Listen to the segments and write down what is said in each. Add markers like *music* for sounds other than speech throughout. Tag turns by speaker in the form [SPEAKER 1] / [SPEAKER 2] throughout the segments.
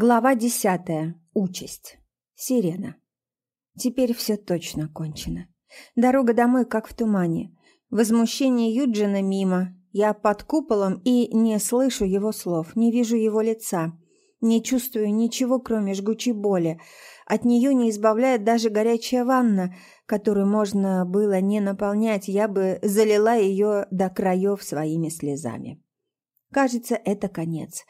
[SPEAKER 1] Глава десятая. Участь. Сирена. Теперь все точно кончено. Дорога домой как в тумане. Возмущение Юджина мимо. Я под куполом и не слышу его слов, не вижу его лица. Не чувствую ничего, кроме жгучей боли. От нее не избавляет даже горячая ванна, которую можно было не наполнять, я бы залила ее до краев своими слезами. Кажется, это конец.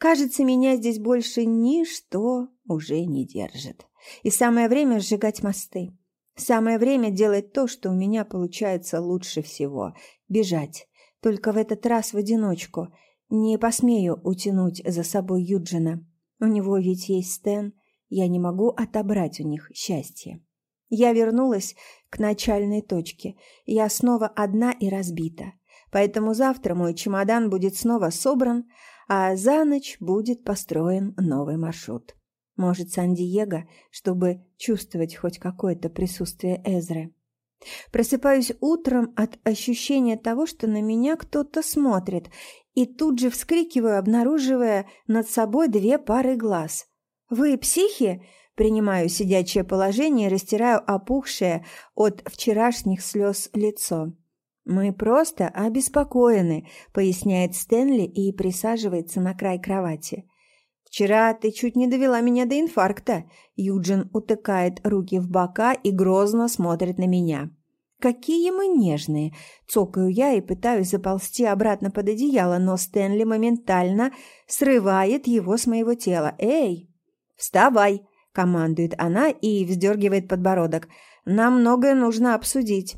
[SPEAKER 1] Кажется, меня здесь больше ничто уже не держит. И самое время сжигать мосты. Самое время делать то, что у меня получается лучше всего – бежать. Только в этот раз в одиночку. Не посмею утянуть за собой Юджина. У него ведь есть Стэн. Я не могу отобрать у них счастье. Я вернулась к начальной точке. Я снова одна и разбита. Поэтому завтра мой чемодан будет снова собран, а за ночь будет построен новый маршрут. Может, Сан-Диего, чтобы чувствовать хоть какое-то присутствие Эзры. Просыпаюсь утром от ощущения того, что на меня кто-то смотрит, и тут же вскрикиваю, обнаруживая над собой две пары глаз. «Вы психи?» Принимаю сидячее положение и растираю опухшее от вчерашних слез лицо. «Мы просто обеспокоены», — поясняет Стэнли и присаживается на край кровати. «Вчера ты чуть не довела меня до инфаркта», — Юджин утыкает руки в бока и грозно смотрит на меня. «Какие мы нежные!» – цокаю я и пытаюсь заползти обратно под одеяло, но Стэнли моментально срывает его с моего тела. «Эй!» «Вставай!» – командует она и вздергивает подбородок. «Нам многое нужно обсудить».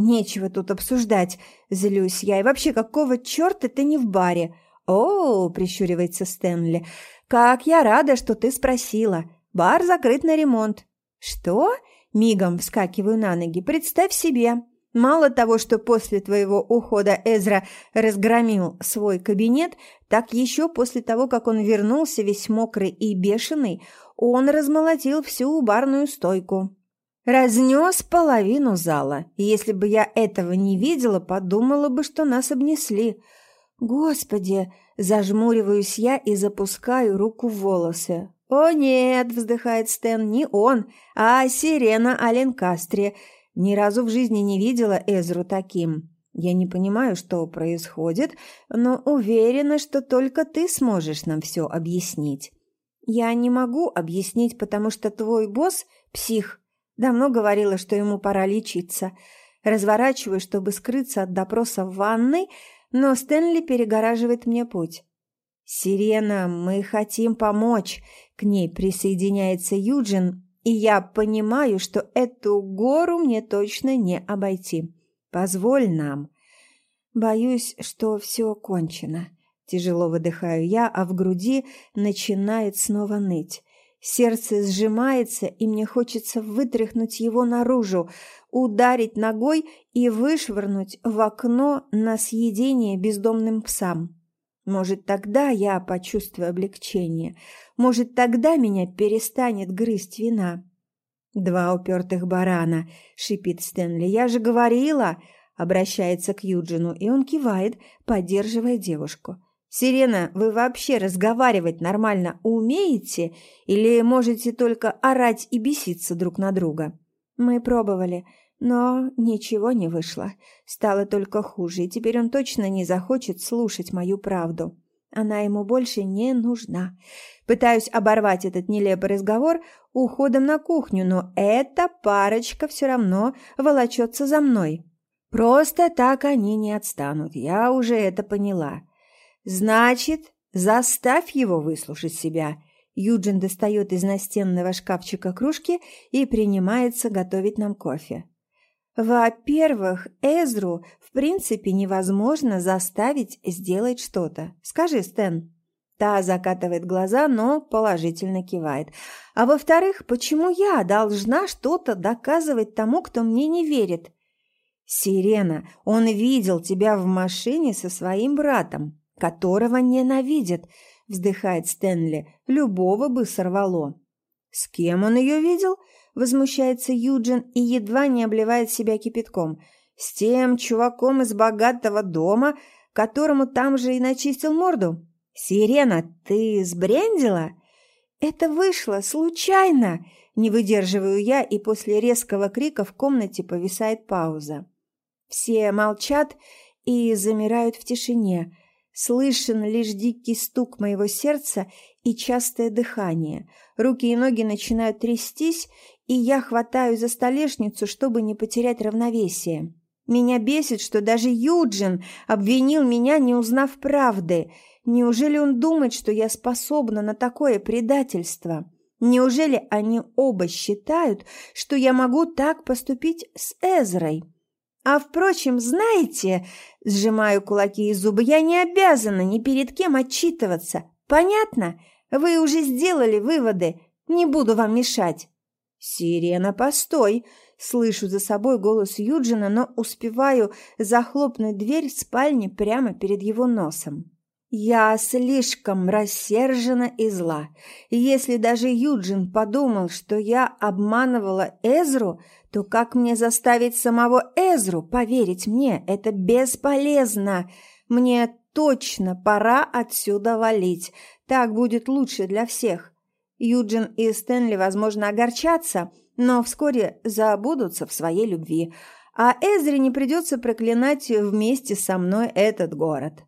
[SPEAKER 1] «Нечего тут обсуждать», – злюсь я. «И вообще, какого черта ты не в баре?» «О, – прищуривается Стэнли, – как я рада, что ты спросила. Бар закрыт на ремонт». «Что?» – мигом вскакиваю на ноги. «Представь себе, Мало того, что после твоего ухода Эзра разгромил свой кабинет, так еще после того, как он вернулся весь мокрый и бешеный, он размолотил всю барную стойку. Разнес половину зала. Если бы я этого не видела, подумала бы, что нас обнесли. Господи, зажмуриваюсь я и запускаю руку в волосы. «О нет!» – вздыхает Стэн, – «не он, а Сирена Аленкастре. Ни разу в жизни не видела Эзру таким. Я не понимаю, что происходит, но уверена, что только ты сможешь нам все объяснить». «Я не могу объяснить, потому что твой босс – псих», Давно говорила, что ему пора лечиться. Разворачиваю, чтобы скрыться от допроса в ванной, но Стэнли перегораживает мне путь. «Сирена, мы хотим помочь!» К ней присоединяется Юджин, и я понимаю, что эту гору мне точно не обойти. Позволь нам. Боюсь, что все кончено. Тяжело выдыхаю я, а в груди начинает снова ныть. Сердце сжимается, и мне хочется вытряхнуть его наружу, ударить ногой и вышвырнуть в окно на съедение бездомным псам. Может, тогда я почувствую облегчение. Может, тогда меня перестанет грызть вина. «Два упертых барана», — шипит Стэнли. «Я же говорила!» — обращается к Юджину, и он кивает, поддерживая девушку. «Сирена, вы вообще разговаривать нормально умеете или можете только орать и беситься друг на друга?» «Мы пробовали, но ничего не вышло. Стало только хуже, и теперь он точно не захочет слушать мою правду. Она ему больше не нужна. Пытаюсь оборвать этот нелепый разговор уходом на кухню, но эта парочка все равно волочется за мной. Просто так они не отстанут, я уже это поняла». «Значит, заставь его выслушать себя». Юджин достает из настенного шкафчика кружки и принимается готовить нам кофе. Во-первых, Эзру в принципе невозможно заставить сделать что-то. Скажи, Стэн. Та закатывает глаза, но положительно кивает. А во-вторых, почему я должна что-то доказывать тому, кто мне не верит? Сирена, он видел тебя в машине со своим братом которого ненавидит, вздыхает Стэнли, любого бы сорвало. С кем он ее видел? Возмущается Юджин и едва не обливает себя кипятком. С тем чуваком из богатого дома, которому там же и начистил морду. Сирена, ты сбрендила? Это вышло случайно!» Не выдерживаю я, и после резкого крика в комнате повисает пауза. Все молчат и замирают в тишине. Слышен лишь дикий стук моего сердца и частое дыхание. Руки и ноги начинают трястись, и я хватаю за столешницу, чтобы не потерять равновесие. Меня бесит, что даже Юджин обвинил меня, не узнав правды. Неужели он думает, что я способна на такое предательство? Неужели они оба считают, что я могу так поступить с Эзрой? А впрочем, знаете, сжимаю кулаки и зубы, я не обязана ни перед кем отчитываться. Понятно? Вы уже сделали выводы. Не буду вам мешать. Сирена, постой. Слышу за собой голос Юджина, но успеваю захлопнуть дверь в спальне прямо перед его носом. Я слишком рассержена и зла. Если даже Юджин подумал, что я обманывала Эзру, то как мне заставить самого Эзру поверить мне? Это бесполезно. Мне точно пора отсюда валить. Так будет лучше для всех. Юджин и Стэнли, возможно, огорчатся, но вскоре забудутся в своей любви. А Эзре не придется проклинать вместе со мной этот город.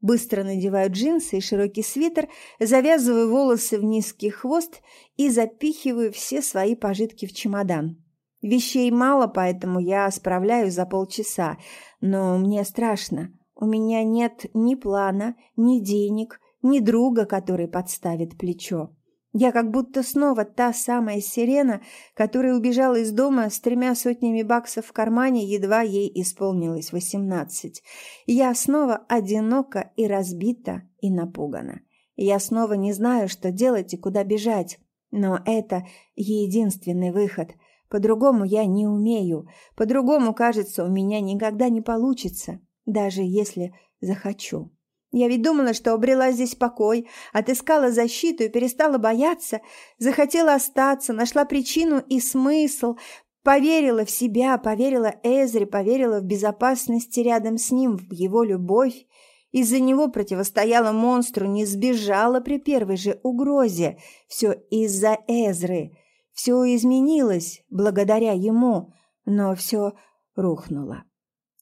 [SPEAKER 1] Быстро надеваю джинсы и широкий свитер, завязываю волосы в низкий хвост и запихиваю все свои пожитки в чемодан. Вещей мало, поэтому я справляюсь за полчаса, но мне страшно. У меня нет ни плана, ни денег, ни друга, который подставит плечо. Я как будто снова та самая сирена, которая убежала из дома с тремя сотнями баксов в кармане, едва ей исполнилось восемнадцать. Я снова одинока и разбита и напугана. Я снова не знаю, что делать и куда бежать. Но это единственный выход. По-другому я не умею. По-другому, кажется, у меня никогда не получится, даже если захочу. Я ведь думала, что обрела здесь покой, отыскала защиту и перестала бояться, захотела остаться, нашла причину и смысл, поверила в себя, поверила Эзре, поверила в безопасность рядом с ним, в его любовь. Из-за него противостояла монстру, не сбежала при первой же угрозе. Все из-за Эзры. Все изменилось благодаря ему, но все рухнуло.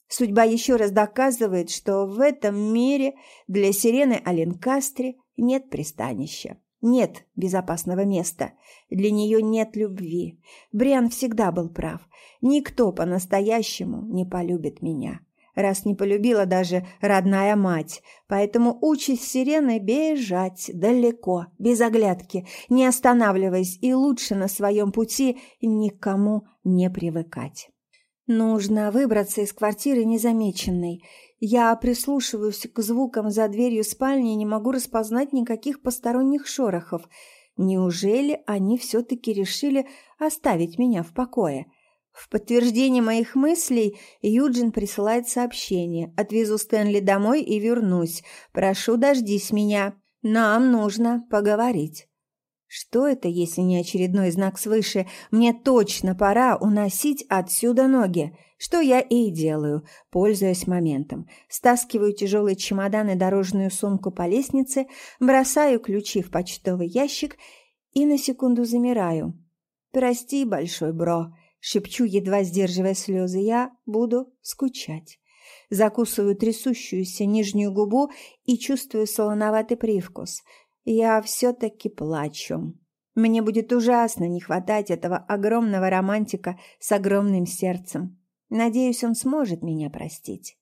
[SPEAKER 1] Судьба еще раз доказывает, что в этом мире для сирены Аленкастре нет пристанища. Нет безопасного места. Для нее нет любви. Бриан всегда был прав. Никто по-настоящему не полюбит меня. Раз не полюбила даже родная мать. Поэтому участь сирены бежать далеко, без оглядки, не останавливаясь и лучше на своем пути никому не привыкать. Нужно выбраться из квартиры незамеченной. Я прислушиваюсь к звукам за дверью спальни и не могу распознать никаких посторонних шорохов. Неужели они все-таки решили оставить меня в покое? В подтверждение моих мыслей Юджин присылает сообщение. «Отвезу Стэнли домой и вернусь. Прошу, дождись меня. Нам нужно поговорить». Что это, если не очередной знак свыше? Мне точно пора уносить отсюда ноги. Что я и делаю, пользуясь моментом. Стаскиваю тяжелый чемодан и дорожную сумку по лестнице, бросаю ключи в почтовый ящик и на секунду замираю. «Прости, большой бро», — шепчу, едва сдерживая слезы, — «я буду скучать». Закусываю трясущуюся нижнюю губу и чувствую солоноватый привкус — я все-таки плачу. Мне будет ужасно не хватать этого огромного романтика с огромным сердцем. Надеюсь, он сможет меня простить.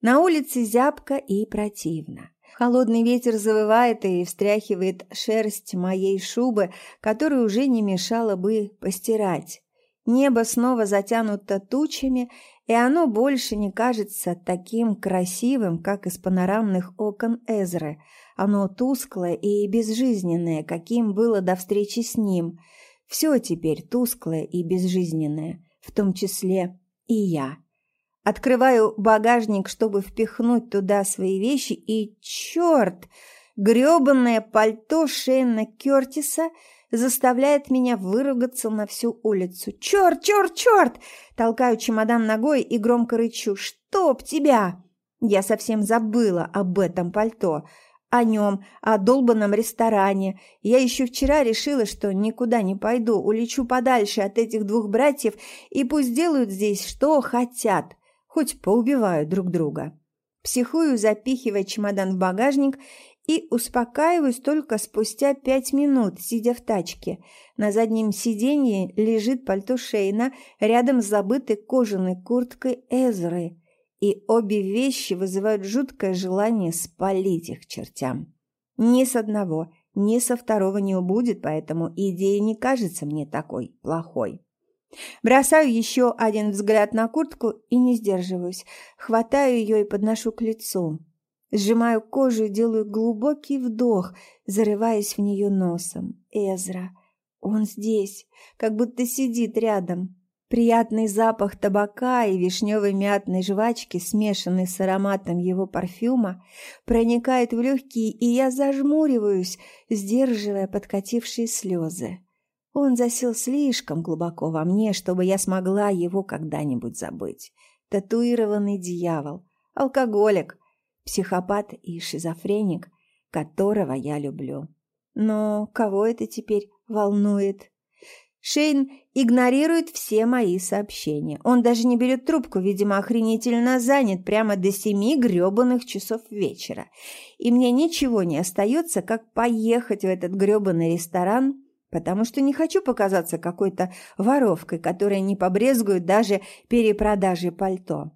[SPEAKER 1] На улице зябко и противно. Холодный ветер завывает и встряхивает шерсть моей шубы, которую уже не мешало бы постирать. Небо снова затянуто тучами, и оно больше не кажется таким красивым, как из панорамных окон Эзры – оно тусклое и безжизненное, каким было до встречи с ним. Все теперь тусклое и безжизненное, в том числе и я. Открываю багажник, чтобы впихнуть туда свои вещи, и черт! грёбаное пальто Шейна Кёртиса заставляет меня выругаться на всю улицу. «Черт, черт, черт!» Толкаю чемодан ногой и громко рычу. «Чтоб тебя!» Я совсем забыла об этом пальто. о нем, о долбанном ресторане. Я еще вчера решила, что никуда не пойду, улечу подальше от этих двух братьев и пусть делают здесь что хотят, хоть поубивают друг друга. Психую, запихивая чемодан в багажник и успокаиваюсь только спустя пять минут, сидя в тачке. На заднем сиденье лежит пальто Шейна рядом с забытой кожаной курткой Эзры, и обе вещи вызывают жуткое желание спалить их чертям. Ни с одного, ни со второго не убудет, поэтому идея не кажется мне такой плохой. Бросаю еще один взгляд на куртку и не сдерживаюсь. Хватаю ее и подношу к лицу. Сжимаю кожу и делаю глубокий вдох, зарываясь в нее носом. Эзра. Он здесь, как будто сидит рядом. Приятный запах табака и вишневой мятной жвачки, смешанный с ароматом его парфюма, проникает в легкие, и я зажмуриваюсь, сдерживая подкатившие слезы. Он засел слишком глубоко во мне, чтобы я смогла его когда-нибудь забыть. Татуированный дьявол, алкоголик, психопат и шизофреник, которого я люблю. Но кого это теперь волнует? Шейн игнорирует все мои сообщения. Он даже не берет трубку, видимо, охренительно занят прямо до семи грёбаных часов вечера. И мне ничего не остается, как поехать в этот грёбаный ресторан, потому что не хочу показаться какой-то воровкой, которая не побрезгует даже перепродажей пальто.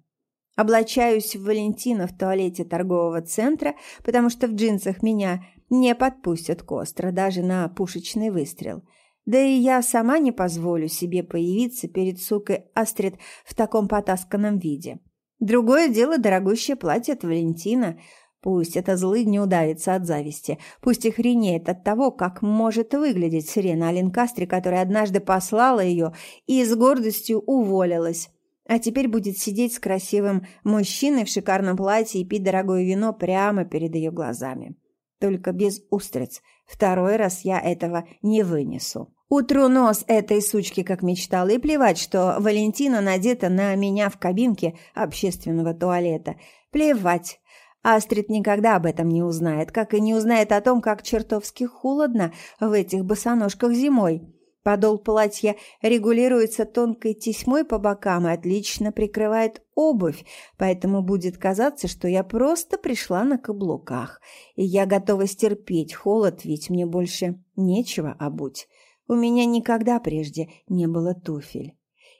[SPEAKER 1] Облачаюсь в Валентина в туалете торгового центра, потому что в джинсах меня не подпустят к остро, даже на пушечный выстрел. Да и я сама не позволю себе появиться перед сукой Астрид в таком потасканном виде. Другое дело дорогущее платье от Валентина. Пусть это злый не удавится от зависти, пусть и хренеет от того, как может выглядеть Сирена Аленкастри, которая однажды послала ее и с гордостью уволилась а теперь будет сидеть с красивым мужчиной в шикарном платье и пить дорогое вино прямо перед ее глазами. Только без устриц. Второй раз я этого не вынесу. Утру нос этой сучки, как мечтала, и плевать, что Валентина надета на меня в кабинке общественного туалета. Плевать. Астрид никогда об этом не узнает, как и не узнает о том, как чертовски холодно в этих босоножках зимой. Подол платья регулируется тонкой тесьмой по бокам и отлично прикрывает обувь, поэтому будет казаться, что я просто пришла на каблуках, и я готова стерпеть холод, ведь мне больше нечего обуть. У меня никогда прежде не было туфель.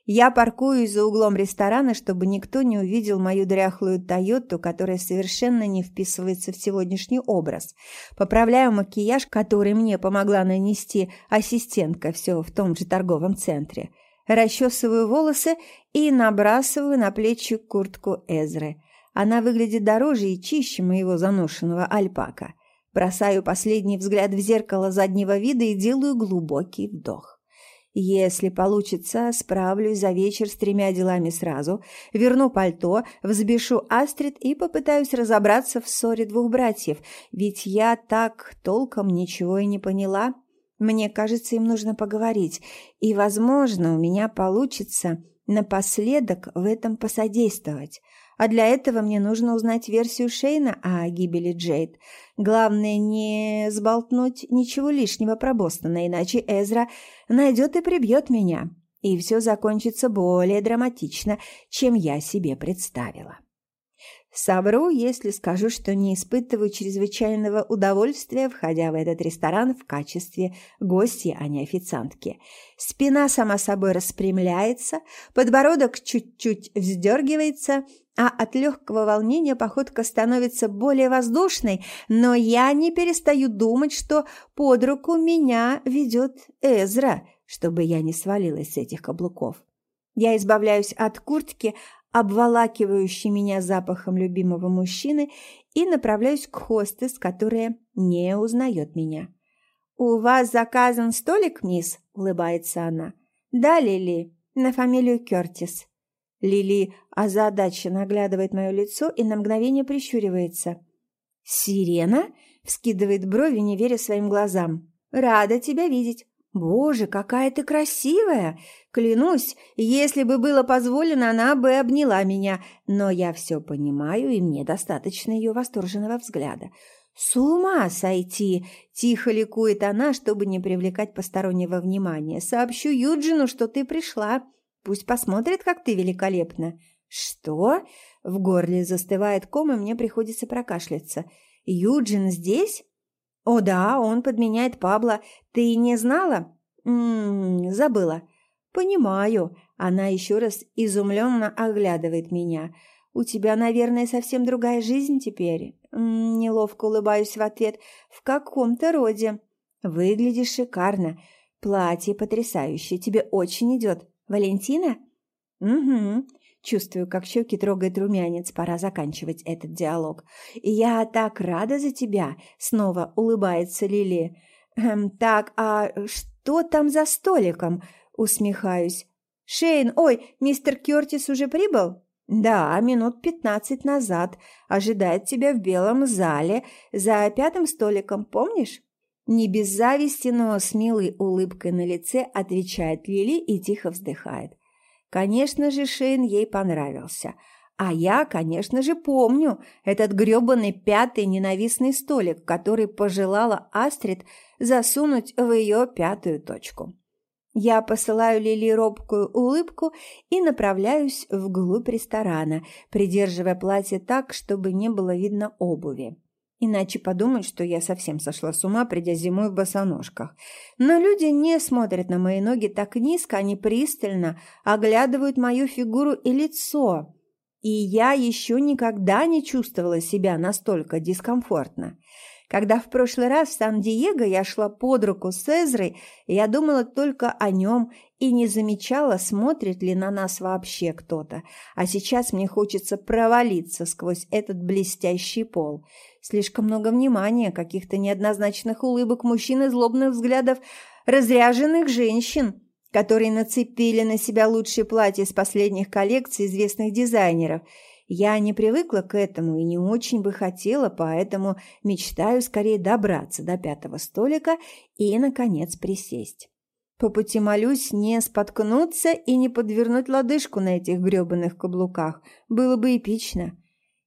[SPEAKER 1] Я паркуюсь за углом ресторана, чтобы никто не увидел мою дряхлую «Тойоту», которая совершенно не вписывается в сегодняшний образ. Поправляю макияж, который мне помогла нанести ассистентка все в том же торговом центре. Расчесываю волосы и набрасываю на плечи куртку Эзры. Она выглядит дороже и чище моего заношенного альпака. Бросаю последний взгляд в зеркало заднего вида и делаю глубокий вдох. Если получится, справлюсь за вечер с тремя делами сразу, верну пальто, взбешу Астрид и попытаюсь разобраться в ссоре двух братьев, ведь я так толком ничего и не поняла. Мне кажется, им нужно поговорить, и, возможно, у меня получится напоследок в этом посодействовать. А для этого мне нужно узнать версию Шейна о гибели Джейд. Главное не сболтнуть ничего лишнего про Бостона, иначе Эзра найдет и прибьет меня. И все закончится более драматично, чем я себе представила. Совру, если скажу, что не испытываю чрезвычайного удовольствия, входя в этот ресторан в качестве гостья, а не официантки. Спина сама собой распрямляется, подбородок чуть-чуть вздергивается, а от легкого волнения походка становится более воздушной, но я не перестаю думать, что под руку меня ведет Эзра, чтобы я не свалилась с этих каблуков. Я избавляюсь от куртки, обволакивающей меня запахом любимого мужчины, и направляюсь к хостес, которая не узнает меня. «У вас заказан столик, мисс?» – улыбается она. «Да, Лили, на фамилию Кертис». Лили озадаченно оглядывает мое лицо и на мгновение прищуривается. «Сирена?» – вскидывает брови, не веря своим глазам. «Рада тебя видеть. Боже, какая ты красивая! Клянусь, если бы было позволено, она бы обняла меня, но я все понимаю, и мне достаточно ее восторженного взгляда. «С ума сойти!» – тихо ликует она, чтобы не привлекать постороннего внимания. «Сообщу Юджину, что ты пришла. Пусть посмотрит, как ты великолепна». «Что?» – в горле застывает ком, и мне приходится прокашляться. «Юджин здесь?» «О да, он подменяет Пабло. Ты не знала?» «М-м, забыла». «Понимаю». Она еще раз изумленно оглядывает меня. «У тебя, наверное, совсем другая жизнь теперь?» М-м, Неловко улыбаюсь в ответ. «В каком-то роде». «Выглядишь шикарно. Платье потрясающее. Тебе очень идет. Валентина?» «Угу. Чувствую, как щеки трогает румянец. Пора заканчивать этот диалог. «Я так рада за тебя!» — снова улыбается Лили. «Эм, «Так, а что там за столиком?» — усмехаюсь. «Шейн, ой, мистер Кертис уже прибыл?» «Да, минут пятнадцать назад. Ожидает тебя в белом зале, за пятым столиком, помнишь?» Не без зависти, но с милой улыбкой на лице отвечает Лили и тихо вздыхает. Конечно же, Шейн ей понравился. А я, конечно же, помню этот грёбаный пятый ненавистный столик, который пожелала Астрид засунуть в ее пятую точку. Я посылаю Лили робкую улыбку и направляюсь вглубь ресторана, придерживая платье так, чтобы не было видно обуви. Иначе подумают, что я совсем сошла с ума, придя зимой в босоножках. Но люди не смотрят на мои ноги так низко, они пристально оглядывают мою фигуру и лицо. И я еще никогда не чувствовала себя настолько дискомфортно. Когда в прошлый раз в Сан-Диего я шла под руку с Эзрой, я думала только о нем и не замечала, смотрит ли на нас вообще кто-то. А сейчас мне хочется провалиться сквозь этот блестящий пол. Слишком много внимания, каких-то неоднозначных улыбок мужчин и злобных взглядов разряженных женщин, которые нацепили на себя лучшие платья из последних коллекций известных дизайнеров – я не привыкла к этому и не очень бы хотела, поэтому мечтаю скорее добраться до пятого столика и, наконец, присесть. По пути молюсь не споткнуться и не подвернуть лодыжку на этих грёбаных каблуках. Было бы эпично.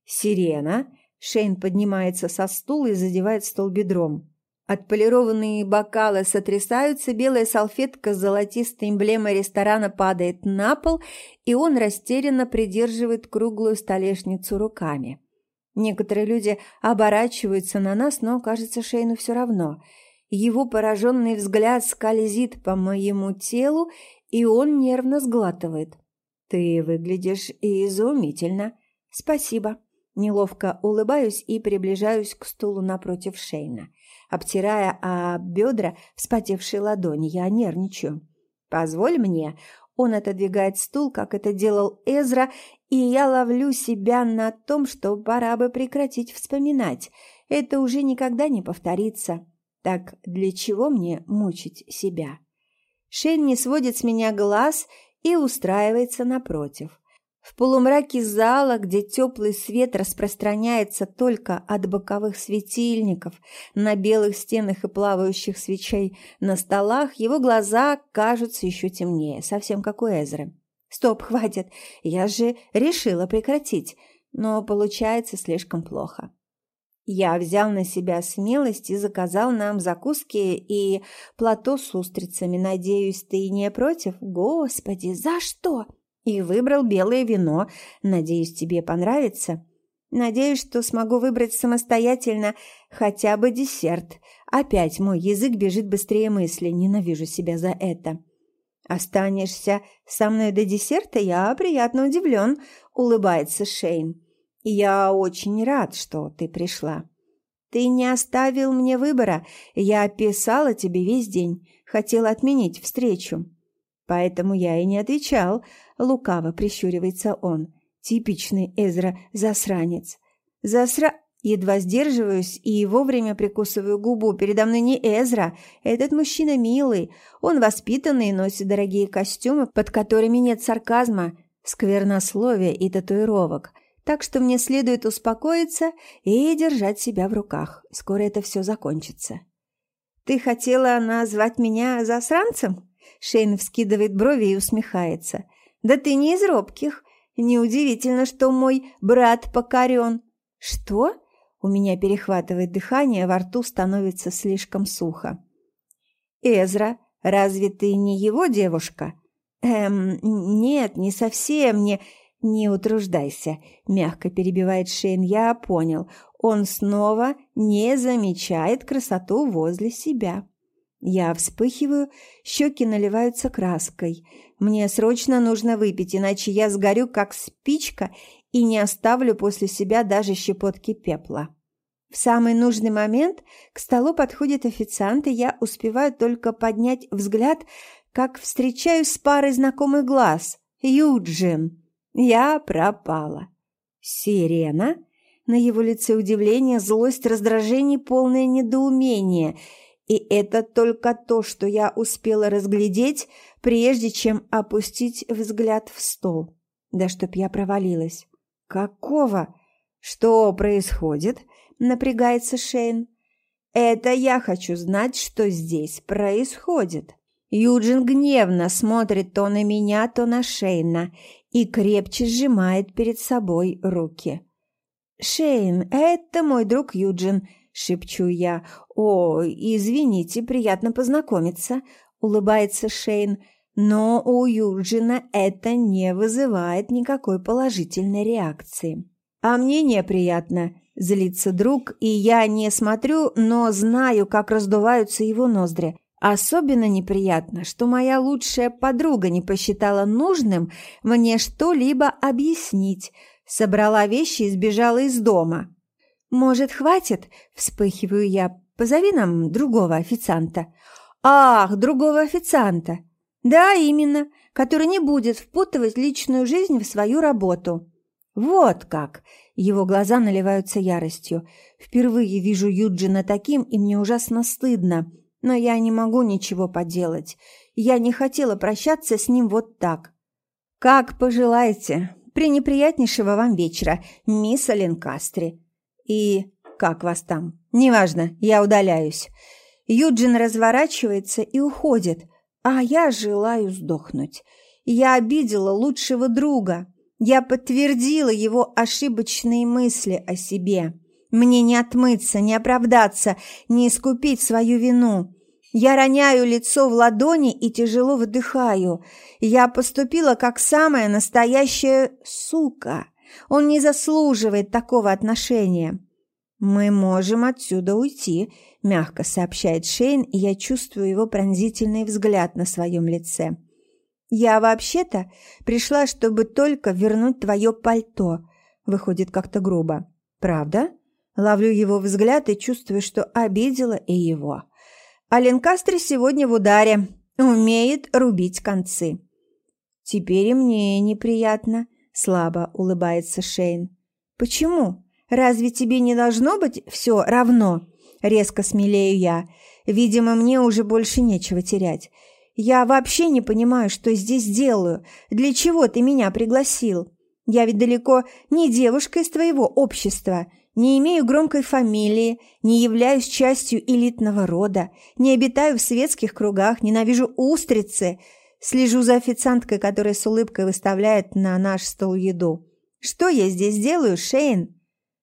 [SPEAKER 1] «Сирена!» Шейн поднимается со стула и задевает стол бедром. Отполированные бокалы сотрясаются, белая салфетка с золотистой эмблемой ресторана падает на пол, и он растерянно придерживает круглую столешницу руками. Некоторые люди оборачиваются на нас, но, кажется, Шейну все равно. Его пораженный взгляд скользит по моему телу, и он нервно сглатывает. «Ты выглядишь изумительно. Спасибо». Неловко улыбаюсь и приближаюсь к стулу напротив Шейна обтирая о бедра вспотевшие ладони. Я нервничаю. «Позволь мне». Он отодвигает стул, как это делал Эзра, и я ловлю себя на том, что пора бы прекратить вспоминать. Это уже никогда не повторится. Так для чего мне мучить себя? Шейн не сводит с меня глаз и устраивается напротив. В полумраке зала, где теплый свет распространяется только от боковых светильников, на белых стенах и плавающих свечей на столах, его глаза кажутся еще темнее, совсем как у Эзры. «Стоп, *laughs* хватит! Я же решила прекратить!» Но получается слишком плохо. Я взял на себя смелость и заказал нам закуски и плато с устрицами. Надеюсь, ты не против? Господи, за что?» И выбрал белое вино. Надеюсь, тебе понравится. Надеюсь, что смогу выбрать самостоятельно хотя бы десерт. Опять мой язык бежит быстрее мысли. Ненавижу себя за это. Останешься со мной до десерта? Я приятно удивлен, улыбается Шейн. Я очень рад, что ты пришла. Ты не оставил мне выбора. Я писала тебе весь день. Хотела отменить встречу. Поэтому я и не отвечал. Лукаво прищуривается он. Типичный Эзра-засранец. Засра... Едва сдерживаюсь и вовремя прикусываю губу. Передо мной не Эзра. Этот мужчина милый. Он воспитанный и носит дорогие костюмы, под которыми нет сарказма, сквернословия и татуировок. Так что мне следует успокоиться и держать себя в руках. Скоро это все закончится. «Ты хотела назвать меня засранцем?» Шейн вскидывает брови и усмехается. «Да ты не из робких. Неудивительно, что мой брат покорен». «Что?» У меня перехватывает дыхание, во рту становится слишком сухо. «Эзра, разве ты не его девушка?» «Эм, нет, не совсем, не...» «Не утруждайся», — мягко перебивает Шейн. «Я понял. Он снова не замечает красоту возле себя». Я вспыхиваю, щеки наливаются краской. Мне срочно нужно выпить, иначе я сгорю, как спичка, и не оставлю после себя даже щепотки пепла. В самый нужный момент к столу подходит официант, и я успеваю только поднять взгляд, как встречаюсь с парой знакомых глаз. Юджин. Я пропала. Сирена? На его лице удивление, злость, раздражение, полное недоумение. И это только то, что я успела разглядеть, прежде чем опустить взгляд в стол. Да чтоб я провалилась. «Какого? Что происходит?» – напрягается Шейн. «Это я хочу знать, что здесь происходит». Юджин гневно смотрит то на меня, то на Шейна и крепче сжимает перед собой руки. «Шейн, это мой друг Юджин», – шепчу я. «О, извините, приятно познакомиться», – улыбается Шейн. Но у Юджина это не вызывает никакой положительной реакции. А мне неприятно, злится друг, и я не смотрю, но знаю, как раздуваются его ноздри. Особенно неприятно, что моя лучшая подруга не посчитала нужным мне что-либо объяснить, собрала вещи и сбежала из дома. «Может, хватит?» – вспыхиваю я. «Позови нам другого официанта». «Ах, другого официанта!» Да, именно, который не будет впутывать личную жизнь в свою работу. Вот как! Его глаза наливаются яростью. Впервые вижу Юджина таким, и мне ужасно стыдно. Но я не могу ничего поделать. Я не хотела прощаться с ним вот так. Как пожелаете. Пренеприятнейшего вам вечера, мисс Аленкастри. И как вас там? Неважно, я удаляюсь. Юджин разворачивается и уходит, а я желаю сдохнуть. Я обидела лучшего друга. Я подтвердила его ошибочные мысли о себе. Мне не отмыться, не оправдаться, не искупить свою вину. Я роняю лицо в ладони и тяжело выдыхаю. Я поступила как самая настоящая сука. Он не заслуживает такого отношения. Мы можем отсюда уйти, – мягко сообщает Шейн, и я чувствую его пронзительный взгляд на своем лице. «Я вообще-то пришла, чтобы только вернуть твое пальто», – выходит как-то грубо. «Правда?» Ловлю его взгляд и чувствую, что обидела и его. А Ленкастер сегодня в ударе, умеет рубить концы. «Теперь и мне неприятно», – слабо улыбается Шейн. «Почему? Разве тебе не должно быть все равно?» Резко смелею я. Видимо, мне уже больше нечего терять. Я вообще не понимаю, что здесь делаю. Для чего ты меня пригласил? Я ведь далеко не девушка из твоего общества. Не имею громкой фамилии, не являюсь частью элитного рода, не обитаю в светских кругах, ненавижу устрицы. Слежу за официанткой, которая с улыбкой выставляет на наш стол еду. Что я здесь делаю, Шейн?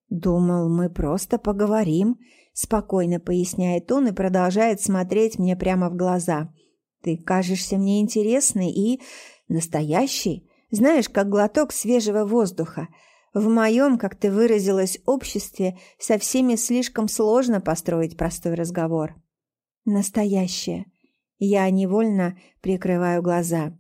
[SPEAKER 1] Думал, мы просто поговорим, Спокойно поясняет он и продолжает смотреть мне прямо в глаза. Ты кажешься мне интересной и настоящей. Знаешь, как глоток свежего воздуха. В моем, как ты выразилась, обществе со всеми слишком сложно построить простой разговор. Настоящее. Я невольно прикрываю глаза.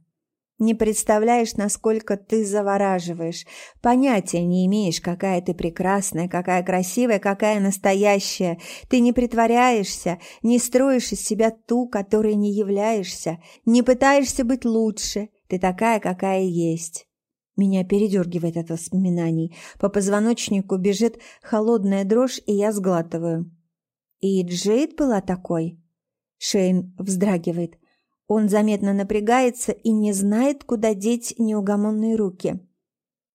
[SPEAKER 1] Не представляешь, насколько ты завораживаешь. Понятия не имеешь, какая ты прекрасная, какая красивая, какая настоящая. Ты не притворяешься, не строишь из себя ту, которой не являешься, не пытаешься быть лучше. Ты такая, какая есть. Меня передергивает от воспоминаний. По позвоночнику бежит холодная дрожь, и я сглатываю. И Джейд была такой. Шейн вздрагивает. Он заметно напрягается и не знает, куда деть неугомонные руки.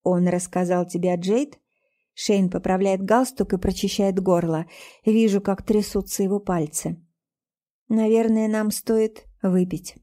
[SPEAKER 1] «Он рассказал тебе о Джейд?» Шейн поправляет галстук и прочищает горло. Вижу, как трясутся его пальцы. «Наверное, нам стоит выпить».